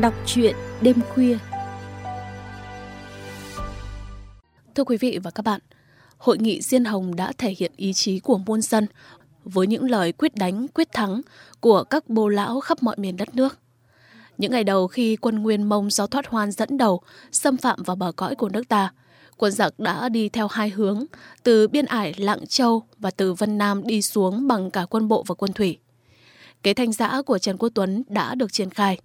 Đọc truyện đêm khuya Thưa quý vị và các bạn, Hội nghị Diên Hồng đã thể hiện ý chí của muôn dân với những lời quyết đánh, quyết thắng của các bô lão khắp mọi miền đất nước. Những ngày đầu khi quân Nguyên Mông do thoát hoan dẫn đầu xâm phạm vào bờ cõi của nước ta, quân giặc đã đi theo hai hướng, từ biên ải Lạng Châu và từ Vân Nam đi xuống bằng cả quân bộ và quân thủy. Kế thanh giã của Trần Quốc Tuấn đã được triển khai.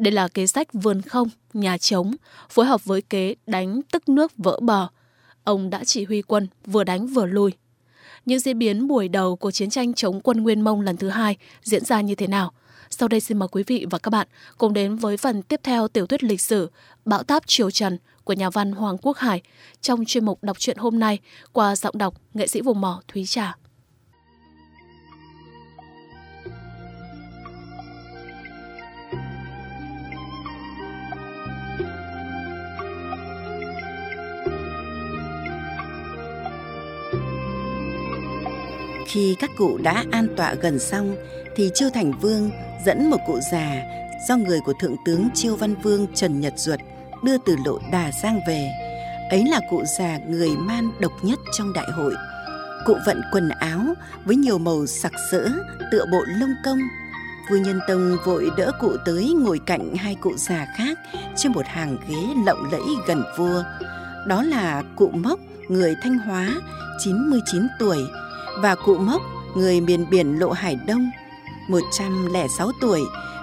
Đây là kế sách vườn không, nhà trống, phối hợp với kế đánh tức nước vỡ bờ. Ông đã chỉ huy quân vừa đánh vừa lui. Những diễn biến buổi đầu của chiến tranh chống quân Nguyên Mông lần thứ hai diễn ra như thế nào? Sau đây xin mời quý vị và các bạn cùng đến với phần tiếp theo tiểu thuyết lịch sử Bão táp Triều Trần của nhà văn Hoàng Quốc Hải trong chuyên mục đọc truyện hôm nay qua giọng đọc nghệ sĩ vùng mỏ Thúy Trà. Khi các cụ đã an tọa gần xong thì Chiêu Thành Vương dẫn một cụ già do người của Thượng tướng Chiêu Văn Vương Trần Nhật Duật đưa từ lộ Đà Giang về. Ấy là cụ già người man độc nhất trong đại hội. Cụ vận quần áo với nhiều màu sặc sỡ tựa bộ lông công. Vua Nhân Tông vội đỡ cụ tới ngồi cạnh hai cụ già khác trên một hàng ghế lộng lẫy gần vua. Đó là cụ Mốc, người Thanh Hóa, 99 tuổi, và cụ Mốc, người miền biển Lộ Hải Đông, 106 tuổi,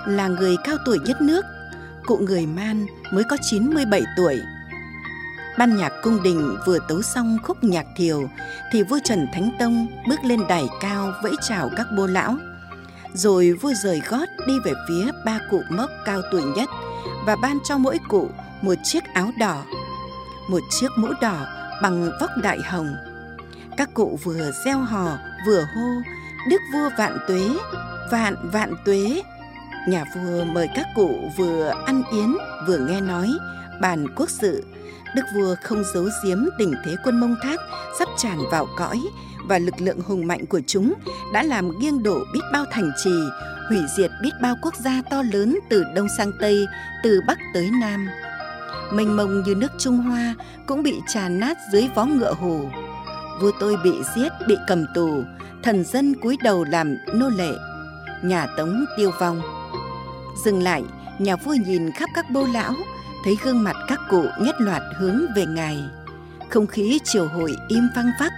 là người cao tuổi nhất nước. Cụ người Man mới có 97 tuổi. Ban nhạc cung đình vừa tấu xong khúc nhạc thiều thì vua Trần Thánh Tông bước lên đài cao vẫy chào các bô lão. Rồi vua rời gót đi về phía ba cụ mốc cao tuổi nhất và ban cho mỗi cụ một chiếc áo đỏ, một chiếc mũ đỏ bằng vóc đại hồng các cụ vừa gieo hò, vừa hô, đức vua vạn tuế, vạn vạn tuế. Nhà vua mời các cụ vừa ăn yến, vừa nghe nói, bàn quốc sự. Đức vua không giấu giếm tình thế quân mông thát sắp tràn vào cõi, và lực lượng hùng mạnh của chúng đã làm nghiêng đổ biết bao thành trì, hủy diệt biết bao quốc gia to lớn từ đông sang tây, từ bắc tới nam. Mênh mông như nước trung hoa cũng bị tràn nát dưới vó ngựa hồ vua tôi bị giết, bị cầm tù, thần dân cúi đầu làm nô lệ, nhà tống tiêu vong. Dừng lại, nhà vua nhìn khắp các bô lão, thấy gương mặt các cụ nhất loạt hướng về ngài. Không khí triều hội im phăng phắc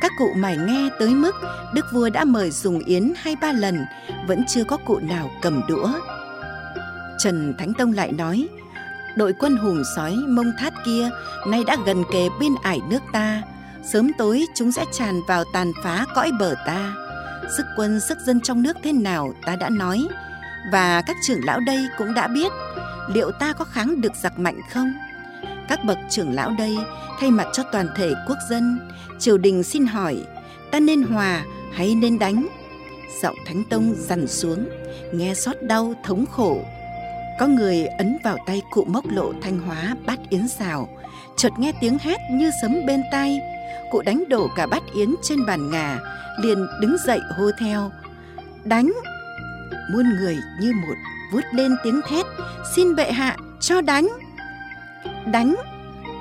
các cụ mải nghe tới mức đức vua đã mời dùng yến hai ba lần, vẫn chưa có cụ nào cầm đũa. Trần thánh tông lại nói, đội quân hùng sói mông thát kia, nay đã gần kề bên ải nước ta sớm tối chúng sẽ tràn vào tàn phá cõi bờ ta. Sức quân, sức dân trong nước thế nào ta đã nói. Và các trưởng lão đây cũng đã biết liệu ta có kháng được giặc mạnh không? Các bậc trưởng lão đây, thay mặt cho toàn thể quốc dân, triều đình xin hỏi, ta nên hòa hay nên đánh? Giọng thánh tông dằn xuống, nghe xót đau, thống khổ. Có người ấn vào tay cụ mốc lộ thanh hóa bát yến xào chợt nghe tiếng hét như sấm bên tai cụ đánh đổ cả bát yến trên bàn ngà, liền đứng dậy hô theo. Đánh! Muôn người như một vút lên tiếng thét. Xin bệ hạ, cho đánh! Đánh!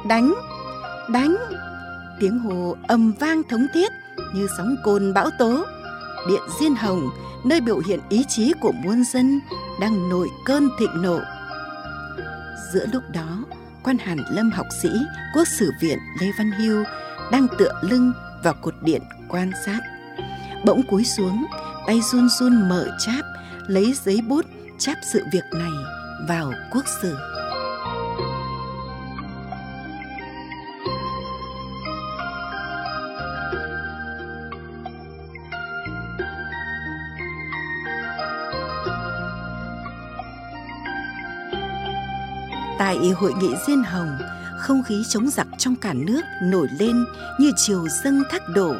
Đánh! Đánh! Tiếng hồ ầm vang thống thiết như sóng cồn bão tố. Điện diên hồng, nơi biểu hiện ý chí của muôn dân, đang nổi cơn thịnh nộ. Giữa lúc đó, quan hàn lâm học sĩ, quốc sử viện lê văn hưu đang tựa lưng vào cột điện quan sát. Bỗng cúi xuống, tay run run mở cháp, lấy giấy bút cháp sự việc này vào quốc sử. Tại hội nghị diên hồng không khí chống giặc trong cả nước nổi lên như chiều dâng thác đổ.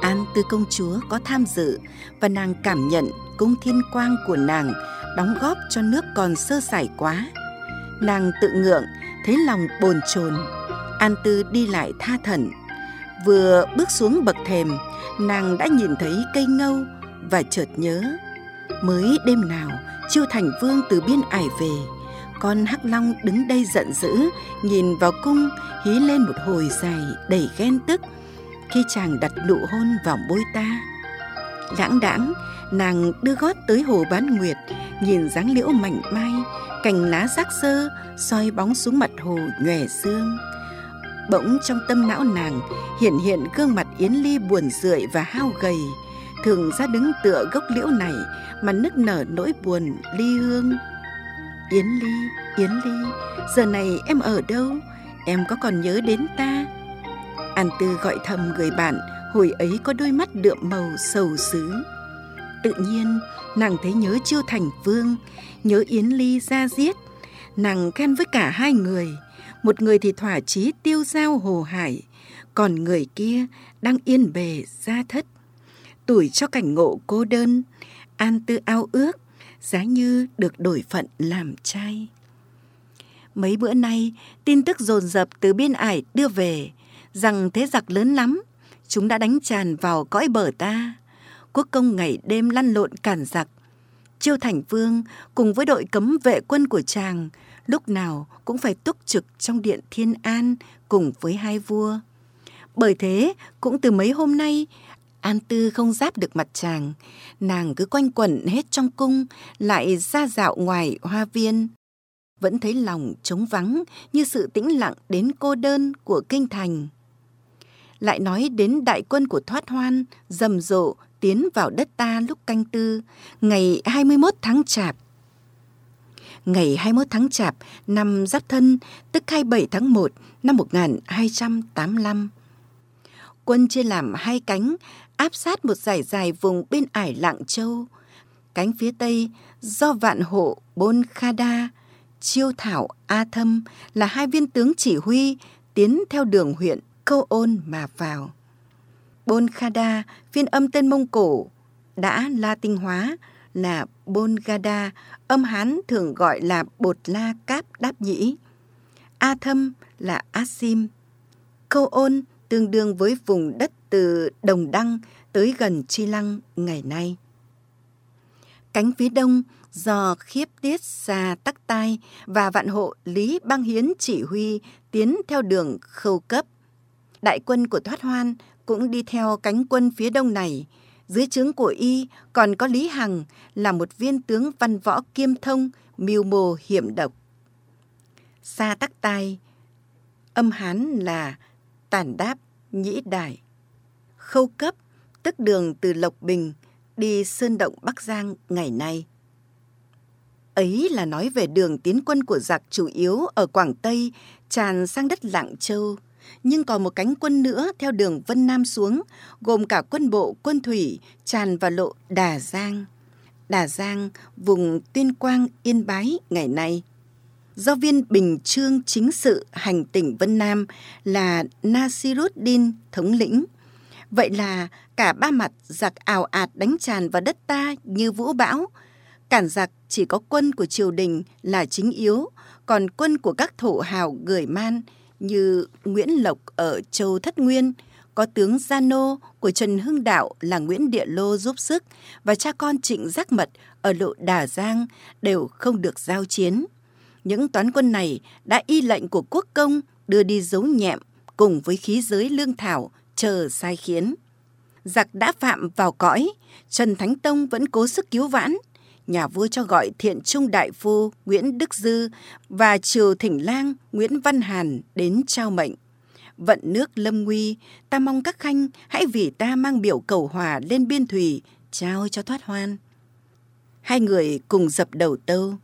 An Tư công chúa có tham dự và nàng cảm nhận cung thiên quang của nàng đóng góp cho nước còn sơ sài quá. Nàng tự ngượng, thấy lòng bồn chồn. An Tư đi lại tha thẩn. Vừa bước xuống bậc thềm, nàng đã nhìn thấy cây ngâu và chợt nhớ. Mới đêm nào, Chiêu Thành Vương từ biên ải về, con hắc long đứng đây giận dữ, nhìn vào cung, hí lên một hồi dài đầy ghen tức khi chàng đặt nụ hôn vào môi ta. Lãng đãng, nàng đưa gót tới hồ bán nguyệt, nhìn dáng liễu mảnh mai, cành lá rác sơ, soi bóng xuống mặt hồ nhòe sương. Bỗng trong tâm não nàng hiện hiện gương mặt Yến Ly buồn rười và hao gầy, thường ra đứng tựa gốc liễu này mà nức nở nỗi buồn ly hương. Yến Ly, Yến Ly, giờ này em ở đâu? Em có còn nhớ đến ta? An Tư gọi thầm người bạn, hồi ấy có đôi mắt đượm màu sầu xứ. Tự nhiên, nàng thấy nhớ Chiêu Thành Vương, nhớ Yến Ly ra giết. Nàng khen với cả hai người, một người thì thỏa chí tiêu giao hồ hải, còn người kia đang yên bề ra thất. Tuổi cho cảnh ngộ cô đơn, An Tư ao ước, giá như được đổi phận làm trai. Mấy bữa nay, tin tức dồn dập từ biên ải đưa về, rằng thế giặc lớn lắm, chúng đã đánh tràn vào cõi bờ ta. Quốc công ngày đêm lăn lộn cản giặc. Chiêu Thành Vương cùng với đội cấm vệ quân của chàng lúc nào cũng phải túc trực trong điện Thiên An cùng với hai vua. Bởi thế, cũng từ mấy hôm nay, An Tư không giáp được mặt chàng, nàng cứ quanh quẩn hết trong cung, lại ra dạo ngoài hoa viên. Vẫn thấy lòng trống vắng như sự tĩnh lặng đến cô đơn của kinh thành lại nói đến đại quân của Thoát Hoan rầm rộ tiến vào đất ta lúc canh tư, ngày 21 tháng Chạp. Ngày 21 tháng Chạp năm Giáp Thân, tức 27 tháng 1 năm 1285. Quân chia làm hai cánh, áp sát một dải dài vùng bên ải Lạng Châu. Cánh phía Tây do Vạn Hộ Bôn Kha Đa, Chiêu Thảo A Thâm là hai viên tướng chỉ huy tiến theo đường huyện câu ôn mà vào. Bôn Kha Đa, phiên âm tên Mông Cổ, đã la tinh hóa là Bôn Gada, âm Hán thường gọi là bột la cáp đáp nhĩ. A thâm là Asim. Câu ôn tương đương với vùng đất từ Đồng Đăng tới gần Chi Lăng ngày nay. Cánh phía đông do khiếp tiết xa tắc tai và vạn hộ Lý Bang Hiến chỉ huy tiến theo đường khâu cấp đại quân của Thoát Hoan cũng đi theo cánh quân phía đông này. Dưới trướng của y còn có Lý Hằng là một viên tướng văn võ kiêm thông, mưu mô hiểm độc. Sa tắc tai, âm hán là tản đáp nhĩ đại. Khâu cấp, tức đường từ Lộc Bình đi Sơn Động Bắc Giang ngày nay. Ấy là nói về đường tiến quân của giặc chủ yếu ở Quảng Tây tràn sang đất Lạng Châu nhưng còn một cánh quân nữa theo đường Vân Nam xuống, gồm cả quân bộ, quân thủy, tràn vào lộ Đà Giang. Đà Giang, vùng Tuyên Quang, Yên Bái ngày nay. Do viên Bình Trương chính sự hành tỉnh Vân Nam là Nasiruddin thống lĩnh. Vậy là cả ba mặt giặc ảo ạt đánh tràn vào đất ta như vũ bão. Cản giặc chỉ có quân của triều đình là chính yếu, còn quân của các thổ hào gửi man như Nguyễn Lộc ở Châu Thất Nguyên, có tướng Gia Nô của Trần Hưng Đạo là Nguyễn Địa Lô giúp sức và cha con Trịnh Giác Mật ở lộ Đà Giang đều không được giao chiến. Những toán quân này đã y lệnh của quốc công đưa đi giấu nhẹm cùng với khí giới lương thảo chờ sai khiến. Giặc đã phạm vào cõi, Trần Thánh Tông vẫn cố sức cứu vãn, nhà vua cho gọi thiện trung đại phu Nguyễn Đức Dư và triều thỉnh lang Nguyễn Văn Hàn đến trao mệnh. Vận nước lâm nguy, ta mong các khanh hãy vì ta mang biểu cầu hòa lên biên thủy, trao cho thoát hoan. Hai người cùng dập đầu tâu.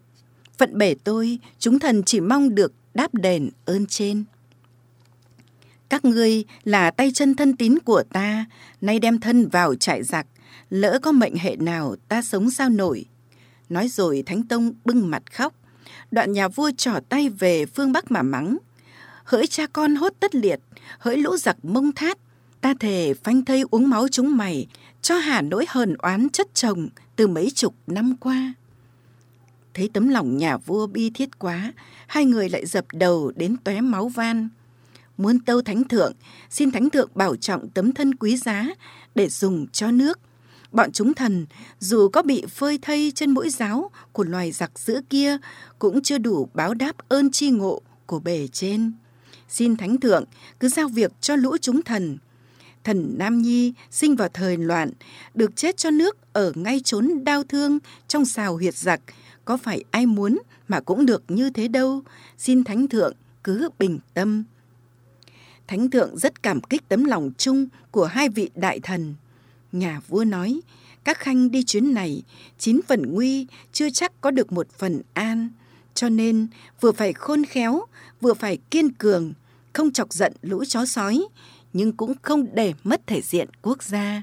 Phận bể tôi, chúng thần chỉ mong được đáp đền ơn trên. Các ngươi là tay chân thân tín của ta, nay đem thân vào trại giặc, lỡ có mệnh hệ nào ta sống sao nổi. Nói rồi Thánh Tông bưng mặt khóc. Đoạn nhà vua trỏ tay về phương Bắc mà mắng. Hỡi cha con hốt tất liệt, hỡi lũ giặc mông thát, ta thề phanh thây uống máu chúng mày, cho hà nỗi hờn oán chất chồng từ mấy chục năm qua. Thấy tấm lòng nhà vua bi thiết quá, hai người lại dập đầu đến tóe máu van. Muốn tâu thánh thượng, xin thánh thượng bảo trọng tấm thân quý giá để dùng cho nước. bọn chúng thần dù có bị phơi thây trên mũi giáo của loài giặc giữa kia cũng chưa đủ báo đáp ơn chi ngộ của bề trên. Xin Thánh Thượng cứ giao việc cho lũ chúng thần. Thần Nam Nhi sinh vào thời loạn, được chết cho nước ở ngay chốn đau thương trong xào huyệt giặc, có phải ai muốn mà cũng được như thế đâu. Xin Thánh Thượng cứ bình tâm. Thánh Thượng rất cảm kích tấm lòng chung của hai vị đại thần. Nhà vua nói, các khanh đi chuyến này, chín phần nguy, chưa chắc có được một phần an. Cho nên, vừa phải khôn khéo, vừa phải kiên cường, không chọc giận lũ chó sói, nhưng cũng không để mất thể diện quốc gia.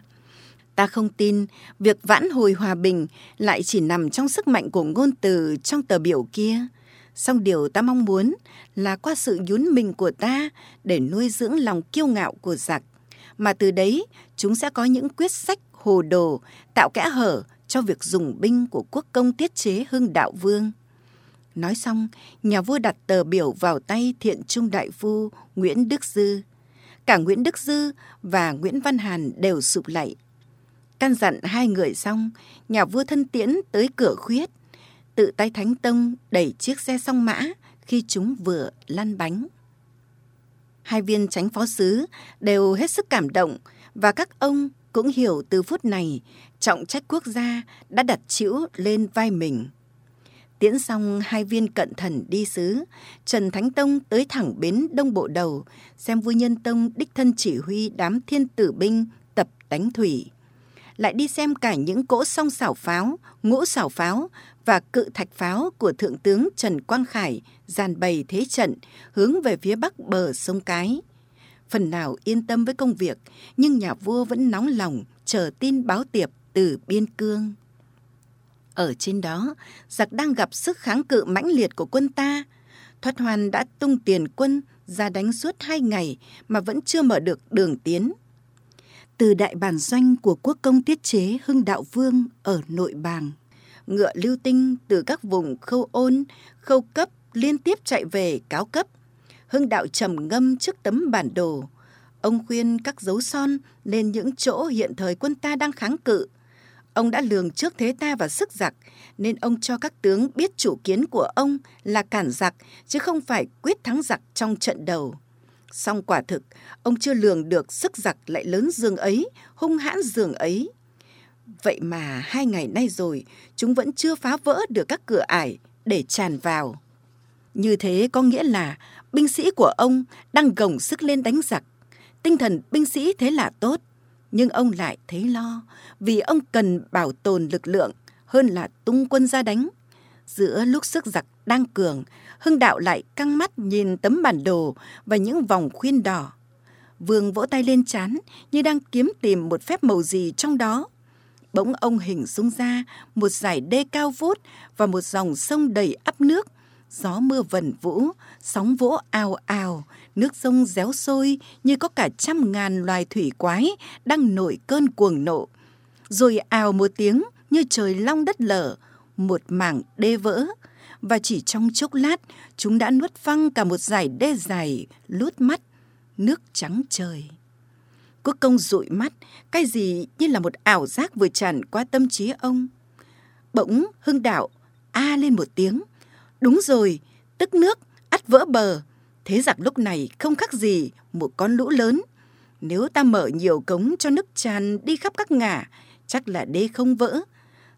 Ta không tin việc vãn hồi hòa bình lại chỉ nằm trong sức mạnh của ngôn từ trong tờ biểu kia. Song điều ta mong muốn là qua sự nhún mình của ta để nuôi dưỡng lòng kiêu ngạo của giặc, mà từ đấy chúng sẽ có những quyết sách hồ đồ tạo kẽ hở cho việc dùng binh của quốc công tiết chế hưng đạo vương. Nói xong, nhà vua đặt tờ biểu vào tay thiện trung đại phu Nguyễn Đức Dư. Cả Nguyễn Đức Dư và Nguyễn Văn Hàn đều sụp lạy. Căn dặn hai người xong, nhà vua thân tiễn tới cửa khuyết, tự tay Thánh Tông đẩy chiếc xe song mã khi chúng vừa lăn bánh. Hai viên tránh phó sứ đều hết sức cảm động và các ông cũng hiểu từ phút này trọng trách quốc gia đã đặt chịu lên vai mình. Tiễn xong hai viên cận thần đi sứ, Trần Thánh Tông tới thẳng bến Đông Bộ Đầu, xem vui nhân tông đích thân chỉ huy đám thiên tử binh tập đánh thủy. Lại đi xem cả những cỗ song xảo pháo, ngũ xảo pháo và cự thạch pháo của Thượng tướng Trần Quang Khải dàn bày thế trận hướng về phía bắc bờ sông Cái. Phần nào yên tâm với công việc, nhưng nhà vua vẫn nóng lòng chờ tin báo tiệp từ biên cương. Ở trên đó, giặc đang gặp sức kháng cự mãnh liệt của quân ta. Thoát hoàn đã tung tiền quân ra đánh suốt hai ngày mà vẫn chưa mở được đường tiến. Từ đại bản doanh của quốc công tiết chế Hưng Đạo Vương ở nội bàng, ngựa lưu tinh từ các vùng khâu ôn, khâu cấp liên tiếp chạy về cáo cấp. Hưng Đạo trầm ngâm trước tấm bản đồ. Ông khuyên các dấu son lên những chỗ hiện thời quân ta đang kháng cự – Ông đã lường trước thế ta và sức giặc, nên ông cho các tướng biết chủ kiến của ông là cản giặc, chứ không phải quyết thắng giặc trong trận đầu. Song quả thực, ông chưa lường được sức giặc lại lớn dương ấy, hung hãn dường ấy. Vậy mà hai ngày nay rồi, chúng vẫn chưa phá vỡ được các cửa ải để tràn vào. Như thế có nghĩa là binh sĩ của ông đang gồng sức lên đánh giặc. Tinh thần binh sĩ thế là tốt nhưng ông lại thấy lo vì ông cần bảo tồn lực lượng hơn là tung quân ra đánh. Giữa lúc sức giặc đang cường, Hưng Đạo lại căng mắt nhìn tấm bản đồ và những vòng khuyên đỏ. Vương vỗ tay lên chán như đang kiếm tìm một phép màu gì trong đó. Bỗng ông hình dung ra một dải đê cao vút và một dòng sông đầy ắp nước. Gió mưa vần vũ, sóng vỗ ào ào, nước sông réo sôi như có cả trăm ngàn loài thủy quái đang nổi cơn cuồng nộ. Rồi ào một tiếng như trời long đất lở, một mảng đê vỡ. Và chỉ trong chốc lát, chúng đã nuốt phăng cả một dải đê dài, lút mắt, nước trắng trời. Quốc công dụi mắt, cái gì như là một ảo giác vừa tràn qua tâm trí ông. Bỗng hưng đạo a lên một tiếng. Đúng rồi, tức nước, ắt vỡ bờ, Thế giặc lúc này không khác gì một con lũ lớn. Nếu ta mở nhiều cống cho nước tràn đi khắp các ngả, chắc là đê không vỡ.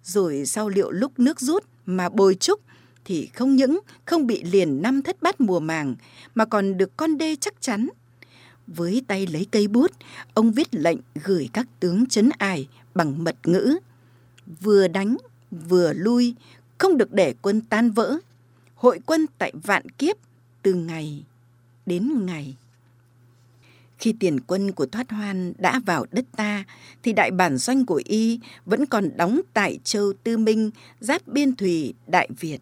Rồi sau liệu lúc nước rút mà bồi trúc thì không những không bị liền năm thất bát mùa màng mà còn được con đê chắc chắn. Với tay lấy cây bút, ông viết lệnh gửi các tướng chấn ải bằng mật ngữ. Vừa đánh, vừa lui, không được để quân tan vỡ. Hội quân tại vạn kiếp từ ngày đến ngày. Khi tiền quân của Thoát Hoan đã vào đất ta, thì đại bản doanh của y vẫn còn đóng tại châu Tư Minh, giáp biên thủy Đại Việt.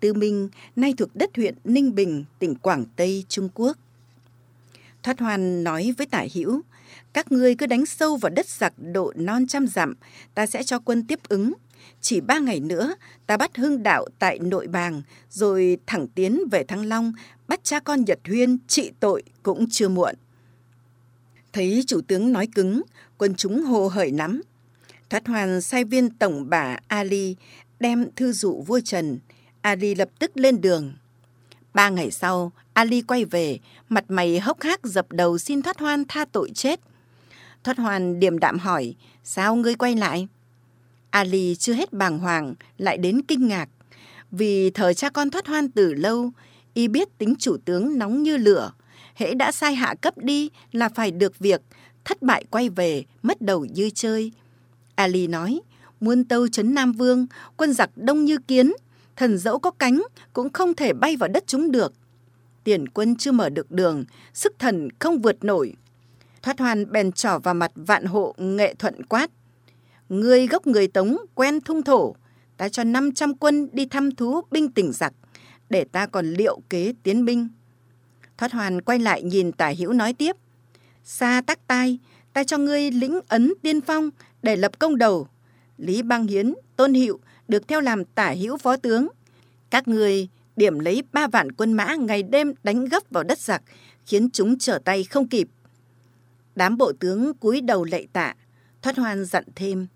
Tư Minh nay thuộc đất huyện Ninh Bình, tỉnh Quảng Tây, Trung Quốc. Thoát Hoan nói với Tả Hữu, các ngươi cứ đánh sâu vào đất giặc độ non trăm dặm, ta sẽ cho quân tiếp ứng. Chỉ ba ngày nữa, ta bắt hưng đạo tại nội bàng, rồi thẳng tiến về Thăng Long, bắt cha con Nhật Huyên trị tội cũng chưa muộn. Thấy chủ tướng nói cứng, quân chúng hồ hởi lắm. Thoát hoàn sai viên tổng bà Ali đem thư dụ vua Trần. Ali lập tức lên đường. Ba ngày sau, Ali quay về, mặt mày hốc hác dập đầu xin Thoát Hoan tha tội chết. Thoát Hoan điềm đạm hỏi, sao ngươi quay lại? Ali chưa hết bàng hoàng, lại đến kinh ngạc. Vì thời cha con Thoát Hoan từ lâu, y biết tính chủ tướng nóng như lửa. Hễ đã sai hạ cấp đi là phải được việc, thất bại quay về, mất đầu như chơi. Ali nói, muôn tâu trấn Nam Vương, quân giặc đông như kiến, thần dẫu có cánh cũng không thể bay vào đất chúng được. Tiền quân chưa mở được đường, sức thần không vượt nổi. Thoát hoàn bèn trỏ vào mặt vạn hộ nghệ thuận quát. Người gốc người Tống quen thung thổ, ta cho 500 quân đi thăm thú binh tỉnh giặc, để ta còn liệu kế tiến binh. Thoát hoàn quay lại nhìn tả hữu nói tiếp. Xa tắc tai, ta cho ngươi lĩnh ấn tiên phong để lập công đầu. Lý Bang Hiến, Tôn Hiệu được theo làm tả hữu phó tướng. Các người điểm lấy ba vạn quân mã ngày đêm đánh gấp vào đất giặc, khiến chúng trở tay không kịp. Đám bộ tướng cúi đầu lạy tạ, thoát hoan dặn thêm.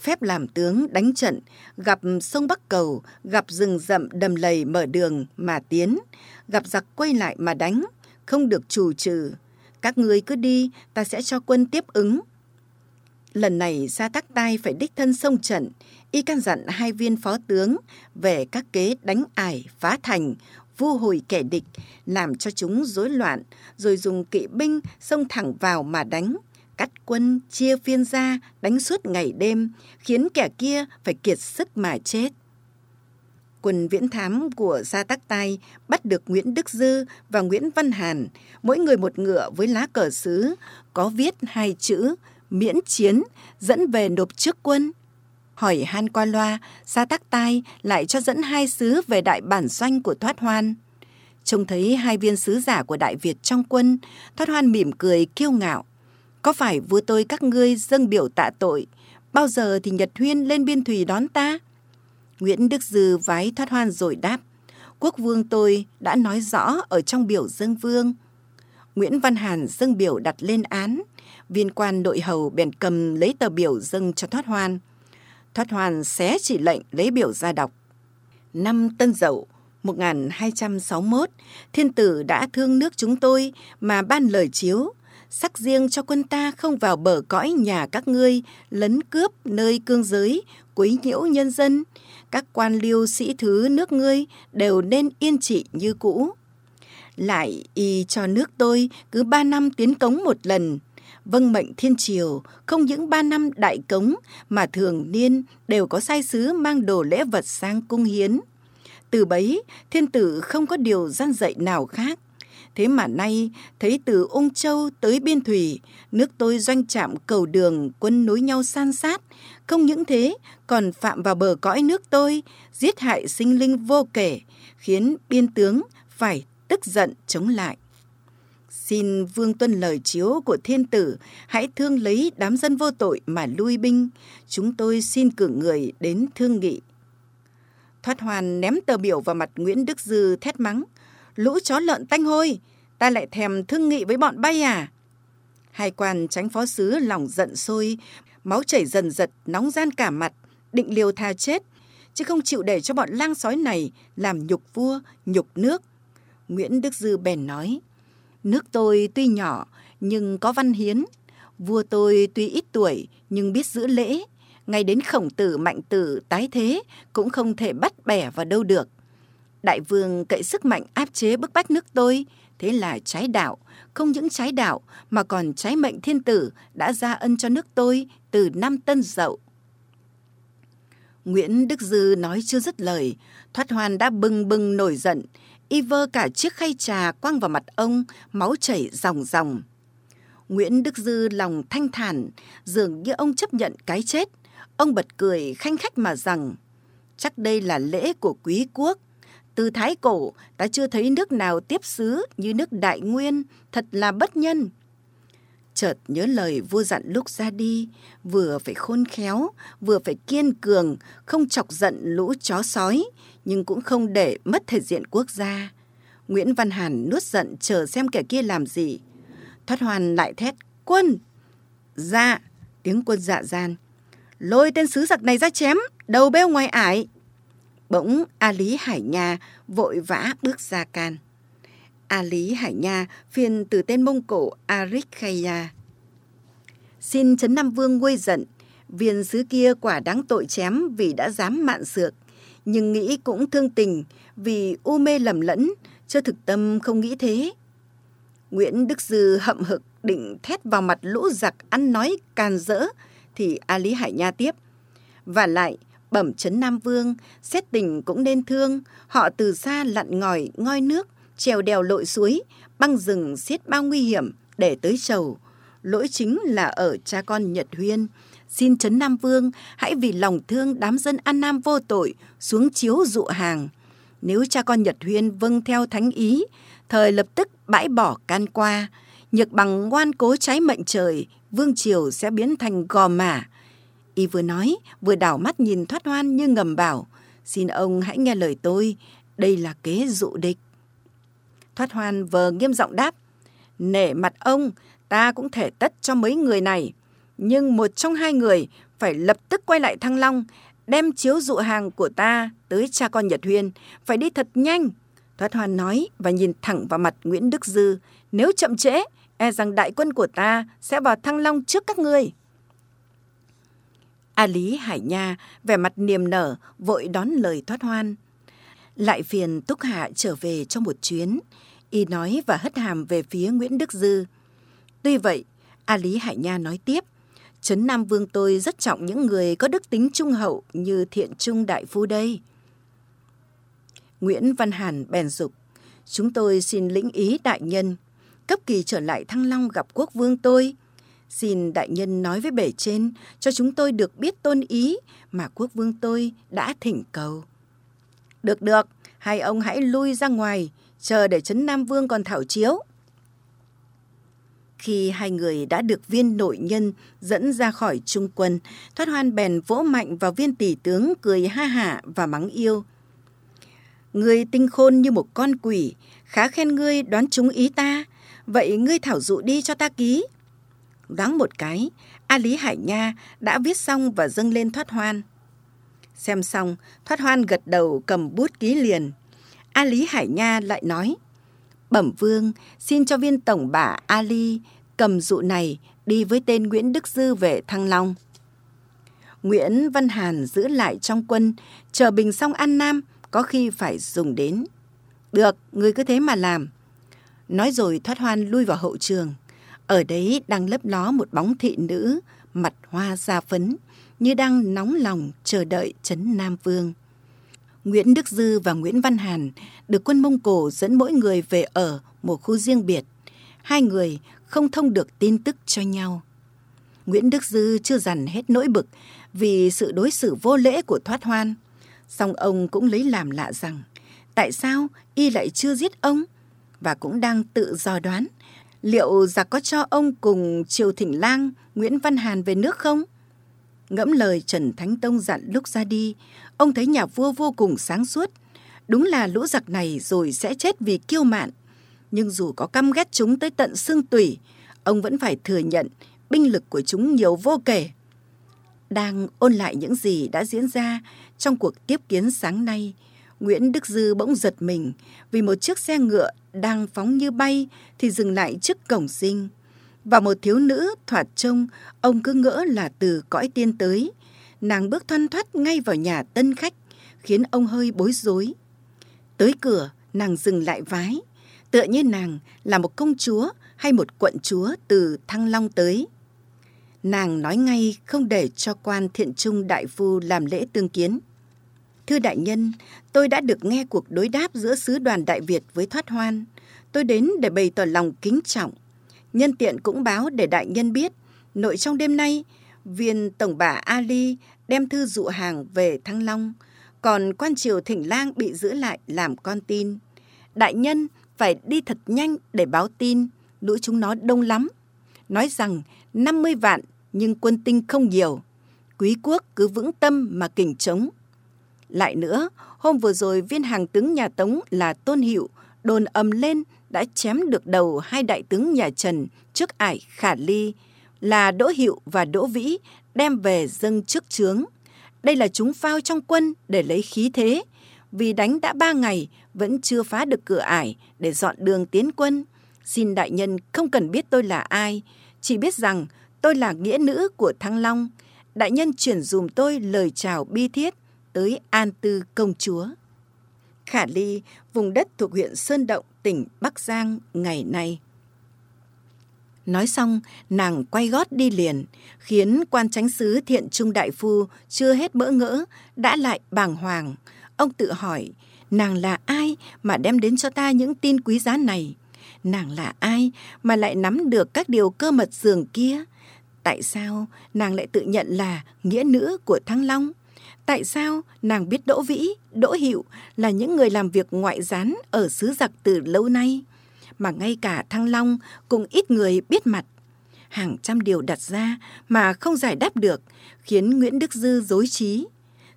Phép làm tướng đánh trận, gặp sông Bắc Cầu, gặp rừng rậm đầm lầy mở đường mà tiến, gặp giặc quay lại mà đánh, không được trù trừ. Các người cứ đi, ta sẽ cho quân tiếp ứng. Lần này ra tắc tai phải đích thân sông trận, y căn dặn hai viên phó tướng về các kế đánh ải, phá thành, vu hồi kẻ địch, làm cho chúng rối loạn, rồi dùng kỵ binh xông thẳng vào mà đánh, cắt quân, chia phiên ra, đánh suốt ngày đêm, khiến kẻ kia phải kiệt sức mà chết. Quân viễn thám của Gia Tắc Tai bắt được Nguyễn Đức Dư và Nguyễn Văn Hàn, mỗi người một ngựa với lá cờ sứ, có viết hai chữ miễn chiến, dẫn về nộp trước quân. Hỏi han qua loa, Gia Tắc Tai lại cho dẫn hai sứ về đại bản doanh của Thoát Hoan. Trông thấy hai viên sứ giả của Đại Việt trong quân, Thoát Hoan mỉm cười kiêu ngạo. Có phải vua tôi các ngươi dâng biểu tạ tội, bao giờ thì Nhật Huyên lên biên thùy đón ta? Nguyễn Đức Dư vái Thoát Hoan rồi đáp. Quốc vương tôi đã nói rõ ở trong biểu dâng vương. Nguyễn Văn Hàn dâng biểu đặt lên án, viên quan đội hầu bèn cầm lấy tờ biểu dâng cho Thoát Hoan. Thoát Hoan xé chỉ lệnh lấy biểu ra đọc. Năm Tân Dậu 1261, thiên tử đã thương nước chúng tôi mà ban lời chiếu, sắc riêng cho quân ta không vào bờ cõi nhà các ngươi, lấn cướp nơi cương giới, quấy nhiễu nhân dân. Các quan liêu sĩ thứ nước ngươi đều nên yên trị như cũ. Lại y cho nước tôi cứ ba năm tiến cống một lần, vâng mệnh thiên triều, không những ba năm đại cống mà thường niên đều có sai sứ mang đồ lễ vật sang cung hiến. Từ bấy, thiên tử không có điều gian dạy nào khác. Thế mà nay, thấy từ ung châu tới biên thủy, nước tôi doanh trạm cầu đường quân nối nhau san sát, không những thế, còn phạm vào bờ cõi nước tôi, giết hại sinh linh vô kể, khiến biên tướng phải tức giận chống lại. Xin vương tuân lời chiếu của thiên tử, hãy thương lấy đám dân vô tội mà lui binh. Chúng tôi xin cử người đến thương nghị. Thoát hoàn ném tờ biểu vào mặt Nguyễn Đức Dư thét mắng. Lũ chó lợn tanh hôi, ta lại thèm thương nghị với bọn bay à? Hai quan tránh phó sứ lòng giận sôi, máu chảy dần dật, nóng gian cả mặt, định liều tha chết, chứ không chịu để cho bọn lang sói này làm nhục vua, nhục nước. Nguyễn Đức Dư bèn nói, Nước tôi tuy nhỏ nhưng có văn hiến. Vua tôi tuy ít tuổi nhưng biết giữ lễ. Ngay đến khổng tử mạnh tử tái thế cũng không thể bắt bẻ vào đâu được. Đại vương cậy sức mạnh áp chế bức bách nước tôi, thế là trái đạo, không những trái đạo mà còn trái mệnh thiên tử đã ra ân cho nước tôi từ năm tân dậu. Nguyễn Đức Dư nói chưa dứt lời, thoát hoan đã bừng bừng nổi giận, y vơ cả chiếc khay trà quăng vào mặt ông, máu chảy ròng ròng. Nguyễn Đức Dư lòng thanh thản, dường như ông chấp nhận cái chết. Ông bật cười khanh khách mà rằng, chắc đây là lễ của quý quốc. Từ Thái Cổ, ta chưa thấy nước nào tiếp xứ như nước Đại Nguyên, thật là bất nhân. Chợt nhớ lời vua dặn lúc ra đi, vừa phải khôn khéo, vừa phải kiên cường, không chọc giận lũ chó sói, nhưng cũng không để mất thể diện quốc gia. Nguyễn Văn Hàn nuốt giận chờ xem kẻ kia làm gì. Thoát hoàn lại thét, quân! Dạ! Tiếng quân dạ gian. lôi tên sứ giặc này ra chém, đầu bêu ngoài ải. Bỗng A Lý Hải Nha vội vã bước ra can. A Lý Hải Nha phiên từ tên Mông Cổ Arikhaya. Xin Trấn Nam Vương nguôi giận, viên sứ kia quả đáng tội chém vì đã dám mạn sược, nhưng nghĩ cũng thương tình vì u mê lầm lẫn, chưa thực tâm không nghĩ thế. Nguyễn Đức Dư hậm hực định thét vào mặt lũ giặc ăn nói càn rỡ, thì A Lý Hải Nha tiếp. Và lại, bẩm chấn Nam Vương, xét tình cũng nên thương, họ từ xa lặn ngòi, ngoi nước, trèo đèo lội suối, băng rừng xiết bao nguy hiểm để tới chầu. Lỗi chính là ở cha con Nhật Huyên. Xin Trấn Nam Vương hãy vì lòng thương đám dân An Nam vô tội xuống chiếu dụ hàng. Nếu cha con Nhật Huyên vâng theo thánh ý, thời lập tức bãi bỏ can qua, nhược bằng ngoan cố trái mệnh trời, vương triều sẽ biến thành gò mả. Y vừa nói, vừa đảo mắt nhìn thoát hoan như ngầm bảo, xin ông hãy nghe lời tôi, đây là kế dụ địch. Thoát hoan vờ nghiêm giọng đáp, nể mặt ông, ta cũng thể tất cho mấy người này. Nhưng một trong hai người phải lập tức quay lại Thăng Long, đem chiếu dụ hàng của ta tới cha con Nhật Huyên, phải đi thật nhanh. Thoát hoan nói và nhìn thẳng vào mặt Nguyễn Đức Dư, nếu chậm trễ, e rằng đại quân của ta sẽ vào Thăng Long trước các ngươi. A Lý Hải Nha vẻ mặt niềm nở vội đón lời thoát hoan. Lại phiền Túc Hạ trở về trong một chuyến, y nói và hất hàm về phía Nguyễn Đức Dư. Tuy vậy, A Lý Hải Nha nói tiếp, Trấn Nam Vương tôi rất trọng những người có đức tính trung hậu như thiện trung đại phu đây. Nguyễn Văn Hàn bèn dục, chúng tôi xin lĩnh ý đại nhân, cấp kỳ trở lại Thăng Long gặp quốc vương tôi. Xin đại nhân nói với bể trên cho chúng tôi được biết tôn ý mà quốc vương tôi đã thỉnh cầu. Được được, hai ông hãy lui ra ngoài, chờ để Trấn Nam Vương còn thảo chiếu. Khi hai người đã được viên nội nhân dẫn ra khỏi trung quân, thoát hoan bèn vỗ mạnh vào viên tỷ tướng cười ha hả và mắng yêu. Ngươi tinh khôn như một con quỷ, khá khen ngươi đoán trúng ý ta, vậy ngươi thảo dụ đi cho ta ký. Đoán một cái, A Lý Hải Nha đã viết xong và dâng lên thoát hoan. Xem xong, thoát hoan gật đầu cầm bút ký liền. A Lý Hải Nha lại nói, Bẩm vương, xin cho viên tổng bả Ali cầm dụ này đi với tên Nguyễn Đức Dư về Thăng Long. Nguyễn Văn Hàn giữ lại trong quân, chờ bình xong An Nam, có khi phải dùng đến. Được, người cứ thế mà làm. Nói rồi thoát hoan lui vào hậu trường. Ở đấy đang lấp ló một bóng thị nữ, mặt hoa da phấn, như đang nóng lòng chờ đợi Trấn Nam Vương. Nguyễn Đức Dư và Nguyễn Văn Hàn được quân Mông Cổ dẫn mỗi người về ở một khu riêng biệt. Hai người không thông được tin tức cho nhau. Nguyễn Đức Dư chưa dằn hết nỗi bực vì sự đối xử vô lễ của Thoát Hoan. Song ông cũng lấy làm lạ rằng, tại sao y lại chưa giết ông và cũng đang tự dò đoán, liệu giặc có cho ông cùng Triều Thỉnh Lang, Nguyễn Văn Hàn về nước không? Ngẫm lời Trần Thánh Tông dặn lúc ra đi, ông thấy nhà vua vô cùng sáng suốt. Đúng là lũ giặc này rồi sẽ chết vì kiêu mạn. Nhưng dù có căm ghét chúng tới tận xương tủy, ông vẫn phải thừa nhận binh lực của chúng nhiều vô kể. Đang ôn lại những gì đã diễn ra trong cuộc tiếp kiến sáng nay, Nguyễn Đức Dư bỗng giật mình vì một chiếc xe ngựa đang phóng như bay thì dừng lại trước cổng sinh. Và một thiếu nữ thoạt trông, ông cứ ngỡ là từ cõi tiên tới. Nàng bước thoăn thoắt ngay vào nhà tân khách, khiến ông hơi bối rối. Tới cửa, nàng dừng lại vái, tựa như nàng là một công chúa hay một quận chúa từ Thăng Long tới. Nàng nói ngay không để cho quan thiện trung đại phu làm lễ tương kiến. Thưa đại nhân, tôi đã được nghe cuộc đối đáp giữa sứ đoàn Đại Việt với Thoát Hoan. Tôi đến để bày tỏ lòng kính trọng. Nhân tiện cũng báo để đại nhân biết, nội trong đêm nay, viên tổng bả Ali đem thư dụ hàng về Thăng Long, còn quan triều Thỉnh Lang bị giữ lại làm con tin. Đại nhân phải đi thật nhanh để báo tin, lũ chúng nó đông lắm. Nói rằng 50 vạn nhưng quân tinh không nhiều. Quý quốc cứ vững tâm mà kình chống. Lại nữa, hôm vừa rồi viên hàng tướng nhà Tống là Tôn Hiệu đồn ầm lên đã chém được đầu hai đại tướng nhà Trần trước ải Khả Ly là Đỗ Hiệu và Đỗ Vĩ đem về dâng trước trướng. Đây là chúng phao trong quân để lấy khí thế, vì đánh đã ba ngày vẫn chưa phá được cửa ải để dọn đường tiến quân. Xin đại nhân không cần biết tôi là ai, chỉ biết rằng tôi là nghĩa nữ của Thăng Long. Đại nhân chuyển dùm tôi lời chào bi thiết tới An Tư công chúa. Khả Ly, vùng đất thuộc huyện Sơn Động, tỉnh Bắc Giang ngày nay. Nói xong, nàng quay gót đi liền, khiến quan tránh sứ thiện trung đại phu chưa hết bỡ ngỡ, đã lại bàng hoàng. Ông tự hỏi, nàng là ai mà đem đến cho ta những tin quý giá này? Nàng là ai mà lại nắm được các điều cơ mật giường kia? Tại sao nàng lại tự nhận là nghĩa nữ của Thăng Long? Tại sao nàng biết Đỗ Vĩ, Đỗ Hiệu là những người làm việc ngoại gián ở xứ giặc từ lâu nay? Mà ngay cả Thăng Long cũng ít người biết mặt. Hàng trăm điều đặt ra mà không giải đáp được khiến Nguyễn Đức Dư dối trí.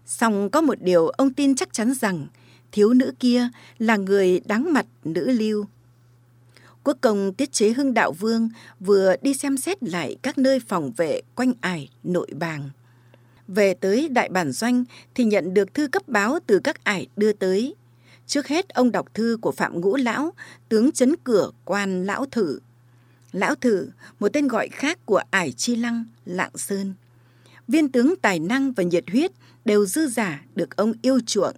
Song có một điều ông tin chắc chắn rằng thiếu nữ kia là người đáng mặt nữ lưu. Quốc công tiết chế hưng đạo vương vừa đi xem xét lại các nơi phòng vệ quanh ải nội bàng. Về tới đại bản doanh thì nhận được thư cấp báo từ các ải đưa tới. Trước hết ông đọc thư của Phạm Ngũ Lão, tướng chấn cửa quan Lão Thử. Lão Thử, một tên gọi khác của ải Chi Lăng, Lạng Sơn. Viên tướng tài năng và nhiệt huyết đều dư giả được ông yêu chuộng.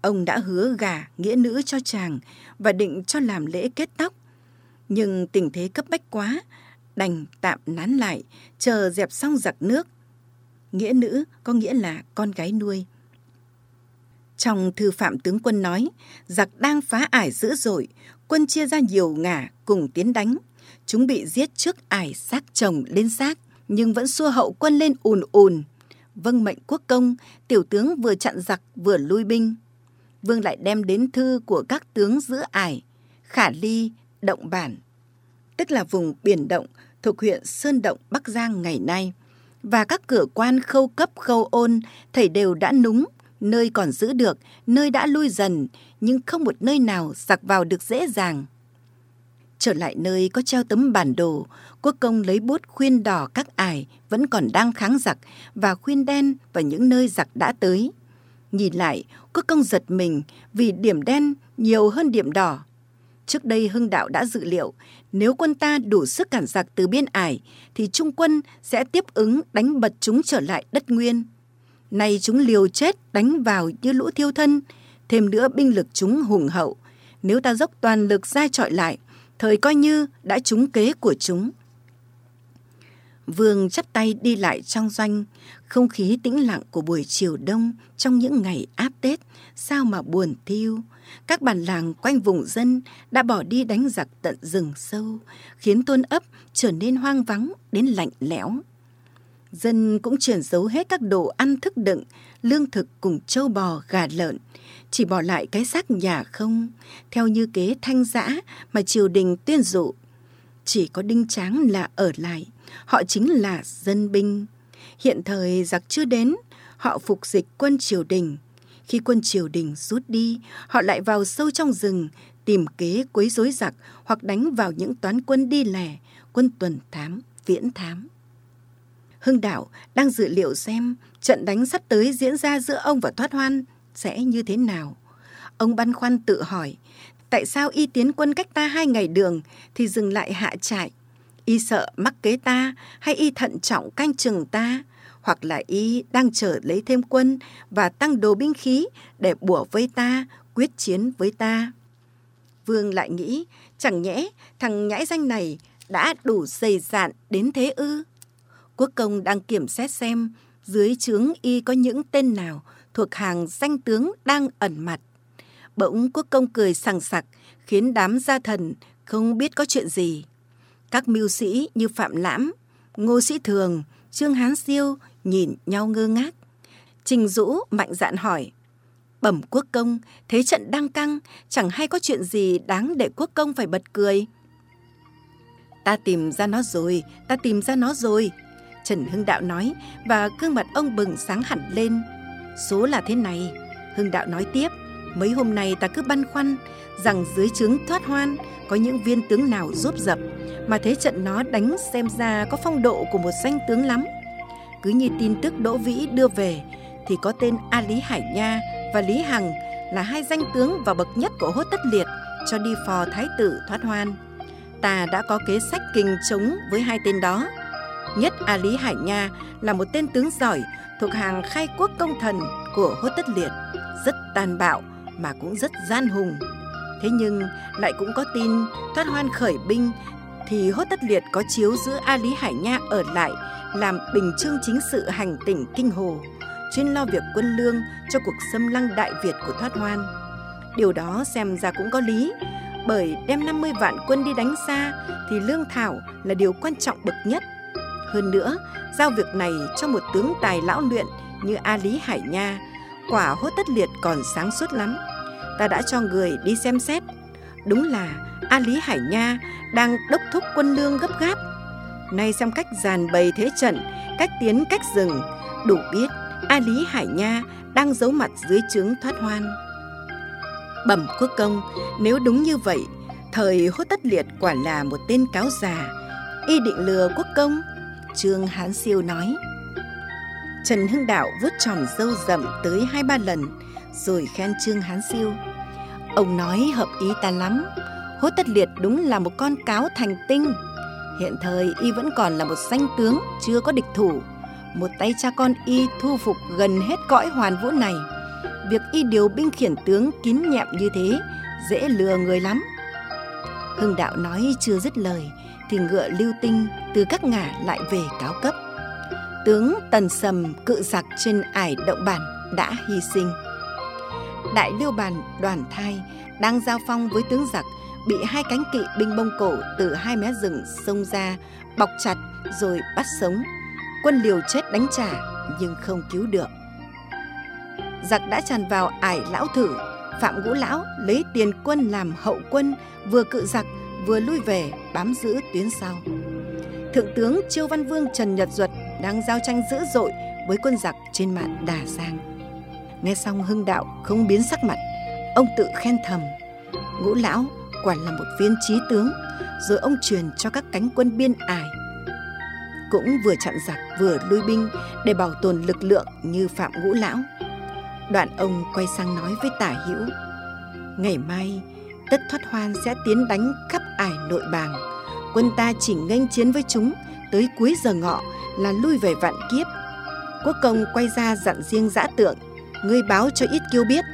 Ông đã hứa gả nghĩa nữ cho chàng và định cho làm lễ kết tóc. Nhưng tình thế cấp bách quá, đành tạm nán lại, chờ dẹp xong giặc nước nghĩa nữ có nghĩa là con gái nuôi. Trong thư phạm tướng quân nói, giặc đang phá ải dữ dội, quân chia ra nhiều ngả cùng tiến đánh. Chúng bị giết trước ải xác chồng lên xác, nhưng vẫn xua hậu quân lên ùn ùn. Vâng mệnh quốc công, tiểu tướng vừa chặn giặc vừa lui binh. Vương lại đem đến thư của các tướng giữ ải, khả ly, động bản, tức là vùng biển động thuộc huyện Sơn Động, Bắc Giang ngày nay và các cửa quan khâu cấp khâu ôn thầy đều đã núng, nơi còn giữ được, nơi đã lui dần, nhưng không một nơi nào giặc vào được dễ dàng. Trở lại nơi có treo tấm bản đồ, quốc công lấy bút khuyên đỏ các ải vẫn còn đang kháng giặc và khuyên đen vào những nơi giặc đã tới. Nhìn lại, quốc công giật mình vì điểm đen nhiều hơn điểm đỏ. Trước đây Hưng Đạo đã dự liệu nếu quân ta đủ sức cản giặc từ biên ải thì Trung quân sẽ tiếp ứng đánh bật chúng trở lại đất nguyên. Nay chúng liều chết đánh vào như lũ thiêu thân, thêm nữa binh lực chúng hùng hậu. Nếu ta dốc toàn lực ra trọi lại, thời coi như đã trúng kế của chúng. Vương chắp tay đi lại trong doanh, không khí tĩnh lặng của buổi chiều đông trong những ngày áp Tết, sao mà buồn thiêu các bản làng quanh vùng dân đã bỏ đi đánh giặc tận rừng sâu, khiến thôn ấp trở nên hoang vắng đến lạnh lẽo. Dân cũng chuyển giấu hết các đồ ăn thức đựng, lương thực cùng trâu bò, gà lợn, chỉ bỏ lại cái xác nhà không, theo như kế thanh giã mà triều đình tuyên dụ. Chỉ có đinh tráng là ở lại, họ chính là dân binh. Hiện thời giặc chưa đến, họ phục dịch quân triều đình, khi quân triều đình rút đi, họ lại vào sâu trong rừng, tìm kế quấy rối giặc hoặc đánh vào những toán quân đi lẻ, quân tuần thám, viễn thám. Hưng Đạo đang dự liệu xem trận đánh sắp tới diễn ra giữa ông và Thoát Hoan sẽ như thế nào. Ông băn khoăn tự hỏi, tại sao y tiến quân cách ta hai ngày đường thì dừng lại hạ trại? Y sợ mắc kế ta hay y thận trọng canh chừng ta? Hoặc là y đang chờ lấy thêm quân và tăng đồ binh khí để bủa với ta, quyết chiến với ta. Vương lại nghĩ, chẳng nhẽ thằng nhãi danh này đã đủ dày dạn đến thế ư? Quốc công đang kiểm xét xem dưới trướng y có những tên nào thuộc hàng danh tướng đang ẩn mặt. Bỗng quốc công cười sằng sặc, khiến đám gia thần không biết có chuyện gì. Các mưu sĩ như Phạm Lãm, Ngô Sĩ Thường, Trương Hán Siêu nhìn nhau ngơ ngác. Trình Dũ mạnh dạn hỏi. Bẩm quốc công, thế trận đang căng, chẳng hay có chuyện gì đáng để quốc công phải bật cười. Ta tìm ra nó rồi, ta tìm ra nó rồi. Trần Hưng Đạo nói và gương mặt ông bừng sáng hẳn lên. Số là thế này, Hưng Đạo nói tiếp, Mấy hôm nay ta cứ băn khoăn rằng dưới trướng thoát hoan có những viên tướng nào giúp dập mà thế trận nó đánh xem ra có phong độ của một danh tướng lắm. Cứ như tin tức Đỗ Vĩ đưa về thì có tên A Lý Hải Nha và Lý Hằng là hai danh tướng và bậc nhất của hốt tất liệt cho đi phò thái tử thoát hoan. Ta đã có kế sách kình chống với hai tên đó. Nhất A Lý Hải Nha là một tên tướng giỏi thuộc hàng khai quốc công thần của hốt tất liệt, rất tàn bạo mà cũng rất gian hùng. Thế nhưng lại cũng có tin thoát hoan khởi binh thì hốt tất liệt có chiếu giữ A Lý Hải Nha ở lại làm bình chương chính sự hành tỉnh Kinh Hồ, chuyên lo việc quân lương cho cuộc xâm lăng Đại Việt của thoát hoan. Điều đó xem ra cũng có lý, bởi đem 50 vạn quân đi đánh xa thì lương thảo là điều quan trọng bậc nhất. Hơn nữa, giao việc này cho một tướng tài lão luyện như A Lý Hải Nha, quả hốt tất liệt còn sáng suốt lắm. Ta đã cho người đi xem xét. Đúng là A Lý Hải Nha đang đốc thúc quân lương gấp gáp. Nay xem cách dàn bày thế trận, cách tiến cách dừng, đủ biết A Lý Hải Nha đang giấu mặt dưới trướng thoát hoan. Bẩm quốc công, nếu đúng như vậy, thời hốt tất liệt quả là một tên cáo già, y định lừa quốc công. Trương Hán Siêu nói. Trần Hưng Đạo vuốt tròm râu rậm tới hai ba lần, rồi khen Trương Hán Siêu. Ông nói hợp ý ta lắm, hốt tất liệt đúng là một con cáo thành tinh. Hiện thời y vẫn còn là một danh tướng, chưa có địch thủ. Một tay cha con y thu phục gần hết cõi hoàn vũ này việc y điều binh khiển tướng kín nhẹm như thế dễ lừa người lắm. Hưng đạo nói chưa dứt lời thì ngựa lưu tinh từ các ngả lại về cáo cấp. Tướng Tần Sầm cự giặc trên ải động bản đã hy sinh. Đại liêu bàn đoàn thai đang giao phong với tướng giặc bị hai cánh kỵ binh bông cổ từ hai mé rừng xông ra, bọc chặt rồi bắt sống. Quân liều chết đánh trả, nhưng không cứu được. Giặc đã tràn vào ải lão thử, phạm ngũ lão lấy tiền quân làm hậu quân, vừa cự giặc, vừa lui về bám giữ tuyến sau. Thượng tướng chiêu văn vương trần nhật duật đang giao tranh dữ dội với quân giặc trên mạn đà giang. Nghe xong hưng đạo không biến sắc mặt, ông tự khen thầm, ngũ lão quả là một viên trí tướng, rồi ông truyền cho các cánh quân biên ải. Cũng vừa chặn giặc, vừa lui binh để bảo tồn lực lượng như phạm ngũ lão. Đoạn ông quay sang nói với tả hữu, Ngày mai, tất thoát hoan sẽ tiến đánh khắp ải nội bàng. Quân ta chỉ nghênh chiến với chúng, Tới cuối giờ ngọ là lui về vạn kiếp. Quốc công quay ra dặn riêng giã tượng, Ngươi báo cho ít kiêu biết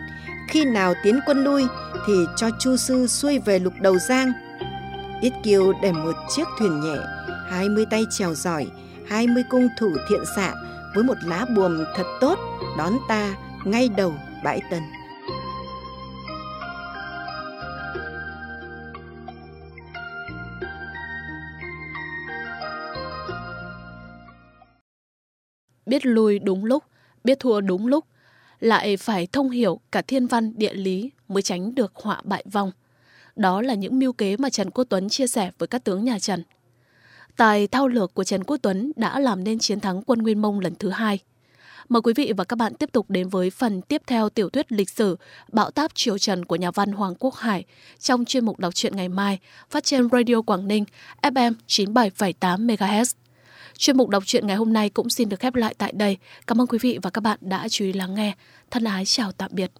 khi nào tiến quân lui Thì cho chu sư xuôi về lục đầu giang Ít kiêu để một chiếc thuyền nhẹ hai mươi tay trèo giỏi hai mươi cung thủ thiện xạ Với một lá buồm thật tốt Đón ta ngay đầu bãi Tân. Biết lui đúng lúc, biết thua đúng lúc, lại phải thông hiểu cả thiên văn địa lý mới tránh được họa bại vong. Đó là những mưu kế mà Trần Quốc Tuấn chia sẻ với các tướng nhà Trần. Tài thao lược của Trần Quốc Tuấn đã làm nên chiến thắng quân Nguyên Mông lần thứ hai – Mời quý vị và các bạn tiếp tục đến với phần tiếp theo tiểu thuyết lịch sử Bão táp triều trần của nhà văn Hoàng Quốc Hải trong chuyên mục đọc truyện ngày mai phát trên Radio Quảng Ninh FM 97,8 MHz. Chuyên mục đọc truyện ngày hôm nay cũng xin được khép lại tại đây. Cảm ơn quý vị và các bạn đã chú ý lắng nghe. Thân ái, chào tạm biệt.